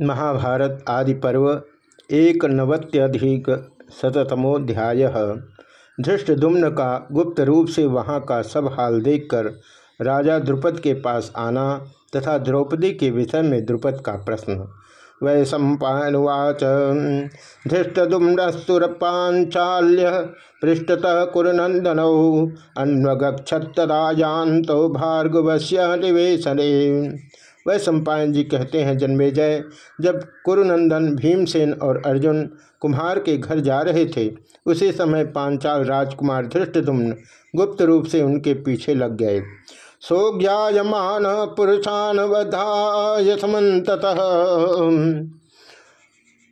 महाभारत आदि पर्व एक नवत्यधिक शतमोध्याय धृष्टदुम्न का गुप्त रूप से वहाँ का सब हाल देखकर राजा द्रुपद के पास आना तथा द्रौपदी के विषय में द्रुपद का प्रश्न। वै सम्पावाच धृष्टदुम्नस्तुरपाचाल्य पृष्ठतः कुरनंदनौ अन्वगछत्तदायांतो भार्गवश्य निवेशने। वह सम्पायन जी कहते हैं जन्मेजय जब कुरुनंदन, भीमसेन और अर्जुन कुम्हार के घर जा रहे थे, उसी समय पांचाल राजकुमार धृष्टदुम्न गुप्त रूप से उनके पीछे लग गए। सोज्ञायमान पुरुषान वधाय समत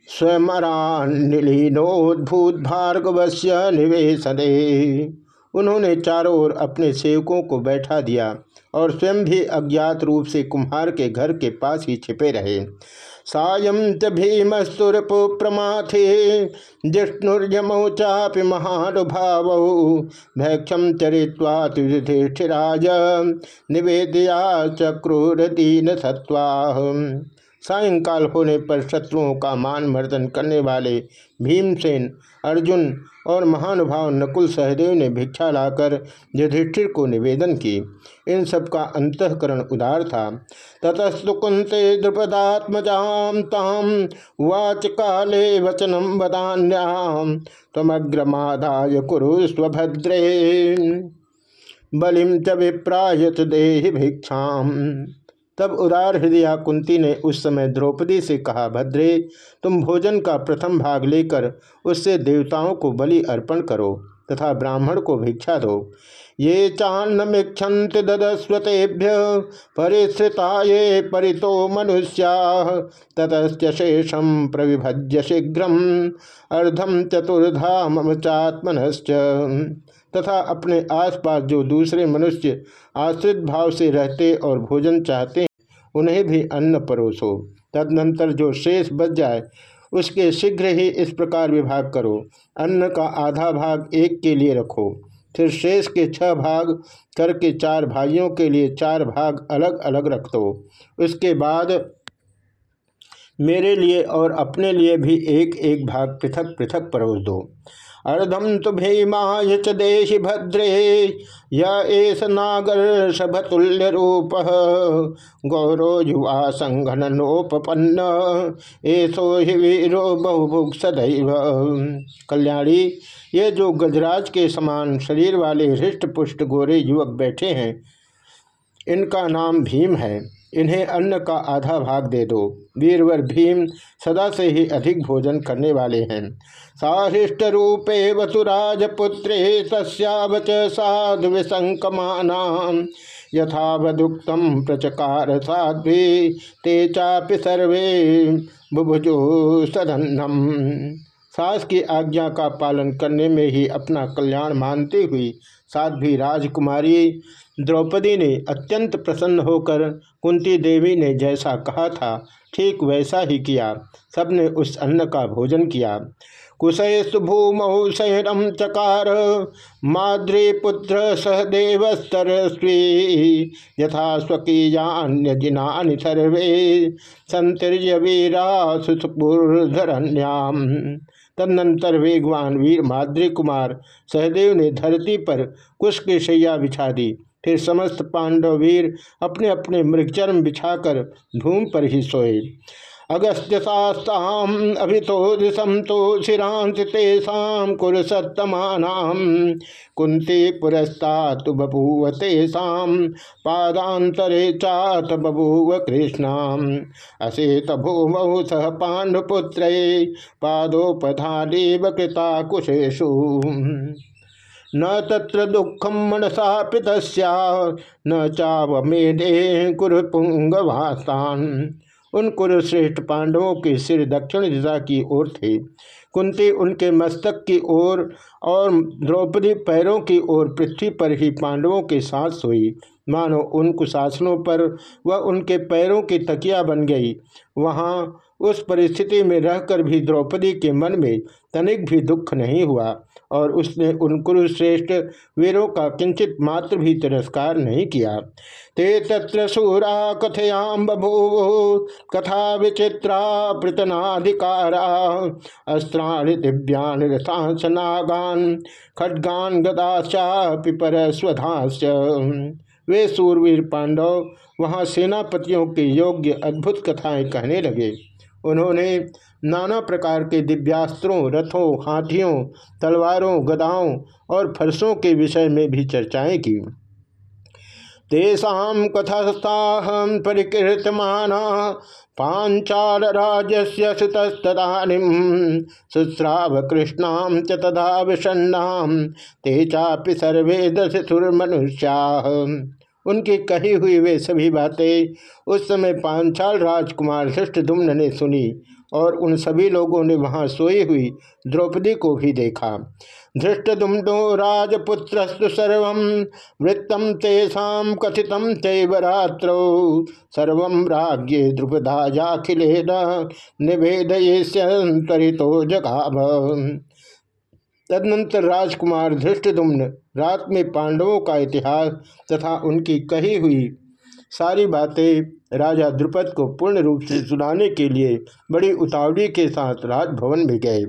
स्वयंलीनोद्भूत भार्गवस्य निवेशने। उन्होंने चारों ओर अपने सेवकों को बैठा दिया और स्वयं भी अज्ञात रूप से कुम्हार के घर के पास ही छिपे रहे। सायं च प्रमाथे, जिष्णुर्यमौ चापि महानुभाव भैक्षम चरित्वातिष्ठिराज निवेदया चक्रूरदीन सत्वा सायंकाल होने पर शत्रुओं का मान मर्दन करने वाले भीमसेन अर्जुन और महानुभाव नकुल सहदेव ने भिक्षा लाकर युधिष्ठिर को निवेदन की। इन सब का अंतकरण उदार था। ततस्तु कुंते द्रुपदात्मजाम ताम वाच काले वचनम वदान्याम तमग्रमादाय कुरु स्वभद्रे। बलिम च विप्रायत देहि भिक्षाम। तब उदार हृदया कुंती ने उस समय द्रौपदी से कहा, भद्रे, तुम भोजन का प्रथम भाग लेकर उससे देवताओं को बलि अर्पण करो तथा ब्राह्मण को भिक्षा दो। ये चान्नमीक्षत ददस्वतेभ्य परिश्रिता ये परितो मनुष्या ततच शेषम प्रविभज्य शीघ्र अर्धम चतुर्धा मम चात्मनश्च। तथा अपने आसपास जो दूसरे मनुष्य आश्रित भाव से रहते और भोजन चाहते हैं, उन्हें भी अन्न परोसो। तदनंतर जो शेष बच जाए, उसके शीघ्र ही इस प्रकार विभाग करो। अन्न का आधा भाग एक के लिए रखो। फिर शेष के छह भाग करके चार भाइयों के लिए चार भाग अलग अलग रख दो। उसके बाद मेरे लिए और अपने लिए भी एक एक भाग पृथक पृथक परोस दो। अर्धम तो भीमाय च देशि भद्रे येष नागर्षभतुल्य रूप गौरव युवा संघननोपन्न एसो हि वीरो बहुभुग सदैव कल्याणी, ये जो गजराज के समान शरीर वाले हृष्ट पुष्ट गोरे युवक बैठे हैं, इनका नाम भीम है। इन्हें अन्न का आधा भाग दे दो। वीरवर भीम सदा से ही अधिक भोजन करने वाले हैं। साहृष्ट रूपे वसुराजपुत्रे तस्वच साधु विसंकमाना यथावदुक्तम प्रचकार साध्वी, ते चापि सर्वे बुभुजो सदन्नम। सास की आज्ञा का पालन करने में ही अपना कल्याण मानती हुई साध्वी राजकुमारी द्रौपदी ने अत्यंत प्रसन्न होकर कुंती देवी ने जैसा कहा था, ठीक वैसा ही किया। सबने उस अन्न का भोजन किया। कुशयस्तु भूमौ शहरम चकार, माद्री पुत्र सहदेवस्तरस्वी यथा स्वकीयान्य जिनानि सर्वे, संतिर्य वीरा सुपुरधरण्याम तदनंतर वेगवान वीर माद्री कुमार सहदेव ने धरती पर कुश की शैया बिछा दी। फिर समस्त पांडव वीर अपने अपने मृगचर्म बिछाकर धूम पर ही सोए। अगस्त्यशास्ताम अभितो दिशम तो शिरांश तेषाम कुरसत्तमानाम कुंती पुरस्तात बभूव तेषाम पादांतरे चात बभूव कृष्णाम असेत भूमौ सह पांडुपुत्र पादोपधादेव कृता कुशेशु न तत्र दुखम मनसा पित न चाव मेधे कुरुपुंगवास्तान उन कुरुश्रेष्ठ पांडवों के सिर दक्षिण दिशा की ओर थे। कुंती उनके मस्तक की ओर और द्रौपदी पैरों की ओर पृथ्वी पर ही पांडवों के साथ सोई। मानो उन कुशासनों पर वह उनके पैरों की तकिया बन गई। वहाँ उस परिस्थिति में रहकर भी द्रौपदी के मन में तनिक भी दुख नहीं हुआ और उसने उन कुरुश्रेष्ठ वीरों का किंचित मात्र भी तिरस्कार नहीं किया। ते तत्र सूरा कथयाम बभूव कथा विचित्रा प्रतनाधिकारा, अस्त्राणि दिव्यान रथांस नागान, खड्गान गदाचा पिपर स्वधांस वे सूरवीर पांडव वहाँ सेनापतियों के योग्य अद्भुत कथाएँ कहने लगे। उन्होंने नाना प्रकार के दिव्यास्त्रों, रथों, हाथियों, तलवारों, गदाओं और फरसों के विषय में भी चर्चाएँ की। तेषा कथास्ताहम परिकीर्तमाना पांचाल राजस्य सुतस्तदानीम सुश्राव कृष्णाम च ते चापि सर्वे दशुर्मनुष्या उनकी कही हुई वे सभी बातें उस समय पांचाल राजकुमार धृष्टदुम्न ने सुनी और उन सभी लोगों ने वहाँ सोई हुई द्रौपदी को भी देखा। धृष्टदुम्नो राजपुत्रस्तु सर्व वृत्तम तेषा कथित तेवरात्रो सर्व राज्ञे द्रुपदायाखिले निवेदयेश्वरितो जगाभ तदनंतर राजकुमार धृष्टदुम्न रात में पांडवों का इतिहास तथा उनकी कही हुई सारी बातें राजा द्रुपद को पूर्ण रूप से सुनाने के लिए बड़ी उतावली के साथ राजभवन में गए।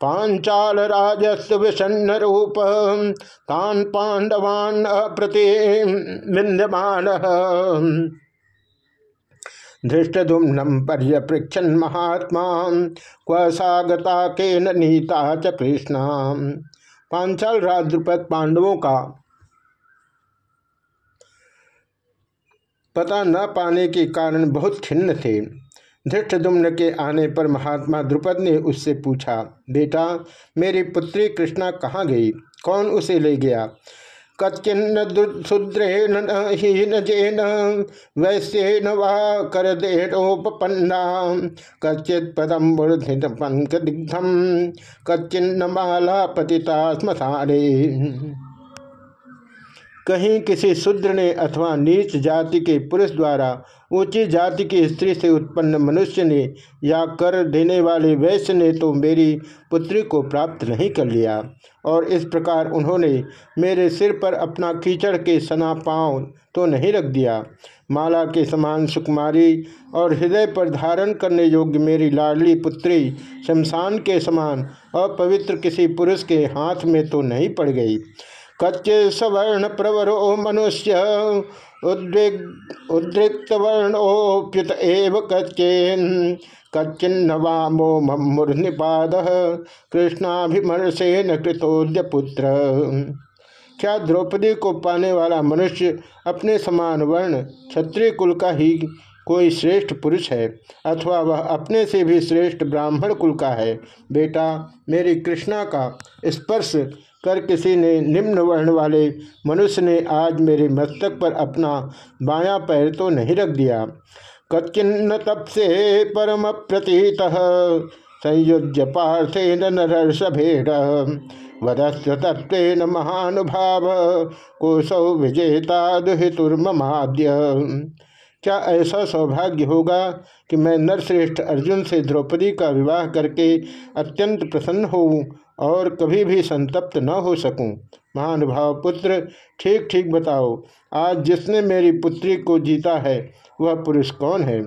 पांचाल राजस्व विषन्न रूप, तान पांडवान अप्रतिमान धृष्टुम्नम पर्यपृक्षन महात्मा, क्व सागता के नीता च कृष्ण। पांचाल राज पांडवों का पता न पाने के कारण बहुत खिन्न थे। धृष्टदुम्न के आने पर महात्मा द्रुपद ने उससे पूछा, बेटा, मेरी पुत्री कृष्णा कहाँ गई? कौन उसे ले गया? कच्चिन्न शूद्रेण हीन जेन वैश्यन वा कर देपन्ना कच्चित पदम पंक दिग्धम कच्चिन्न माला पतिता स्मशाने कहीं किसी शूद्र ने अथवा नीच जाति के पुरुष द्वारा ऊँची जाति की स्त्री से उत्पन्न मनुष्य ने या कर देने वाले वैश्य ने तो मेरी पुत्री को प्राप्त नहीं कर लिया। और इस प्रकार उन्होंने मेरे सिर पर अपना कीचड़ के सना पाँव तो नहीं रख दिया। माला के समान सुकुमारी और हृदय पर धारण करने योग्य मेरी लाडली पुत्री शमशान के समान अपवित्र किसी पुरुष के हाथ में तो नहीं पड़ गई। कच्चे सवर्ण प्रवरो मनुष्य। उद्रिक उद्रिक्त वर्णोप्युत एव कच्चेन। कच्चिन्न वामो मम्मुर्निपाद कृष्णाभिमर्शेन कृतोद्य पुत्र क्या द्रौपदी को पाने वाला मनुष्य अपने समान वर्ण, क्षत्रिय कुल का ही कोई श्रेष्ठ पुरुष है? अथवा वह अपने से भी श्रेष्ठ ब्राह्मण कुल का है? बेटा, मेरी कृष्णा का स्पर्श कर किसी ने निम्न वर्ण वाले मनुष्य ने आज मेरे मस्तक पर अपना बायां पैर तो नहीं रख दिया। कच्चिन्न तपसे परम प्रतीत संयुज्य पार्थेन नरसभेड़ वदस्व तत्व महानुभाव कोसौ विजेता दुहितुर्माद्य क्या ऐसा सौभाग्य होगा कि मैं नरश्रेष्ठ अर्जुन से द्रौपदी का विवाह करके अत्यंत प्रसन्न होऊं और कभी भी संतप्त न हो सकूँ। महानुभाव पुत्र ठीक ठीक बताओ, आज जिसने मेरी पुत्री को जीता है, वह पुरुष कौन है?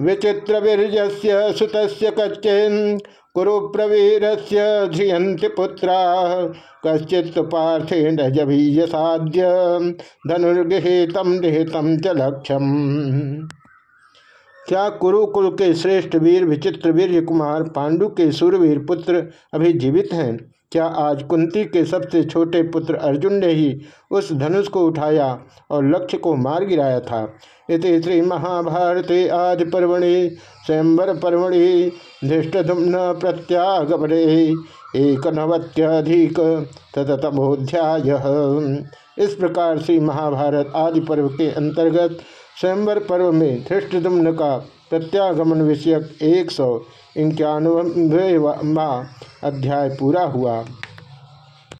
विचित्र वीर्य सुत कच्चेन कुरु प्रवीर से ध्रियंति पुत्रा। कश्चित पार्थेन जभीयसाद्य धनुर्गृहितम निहितम च लक्ष्यम। क्या कुरुकुल के श्रेष्ठ वीर, विचित्र वीर कुमार पांडु के सूरवीर पुत्र अभी जीवित हैं? क्या आज कुंती के सबसे छोटे पुत्र अर्जुन ने ही उस धनुष को उठाया और लक्ष्य को मार गिराया था? इस श्री महाभारत आज पर्वणि स्वयंवर पर्वणि, धृष्टधुम्न प्रत्यागमने एक नवत्यधिक ततमोध्याय इस प्रकार से महाभारत आदि पर्व के अंतर्गत स्वयंवर पर्व में धृष्टदम्न का प्रत्यागमन विषयक एक सौ इक्यानवे अध्याय पूरा हुआ।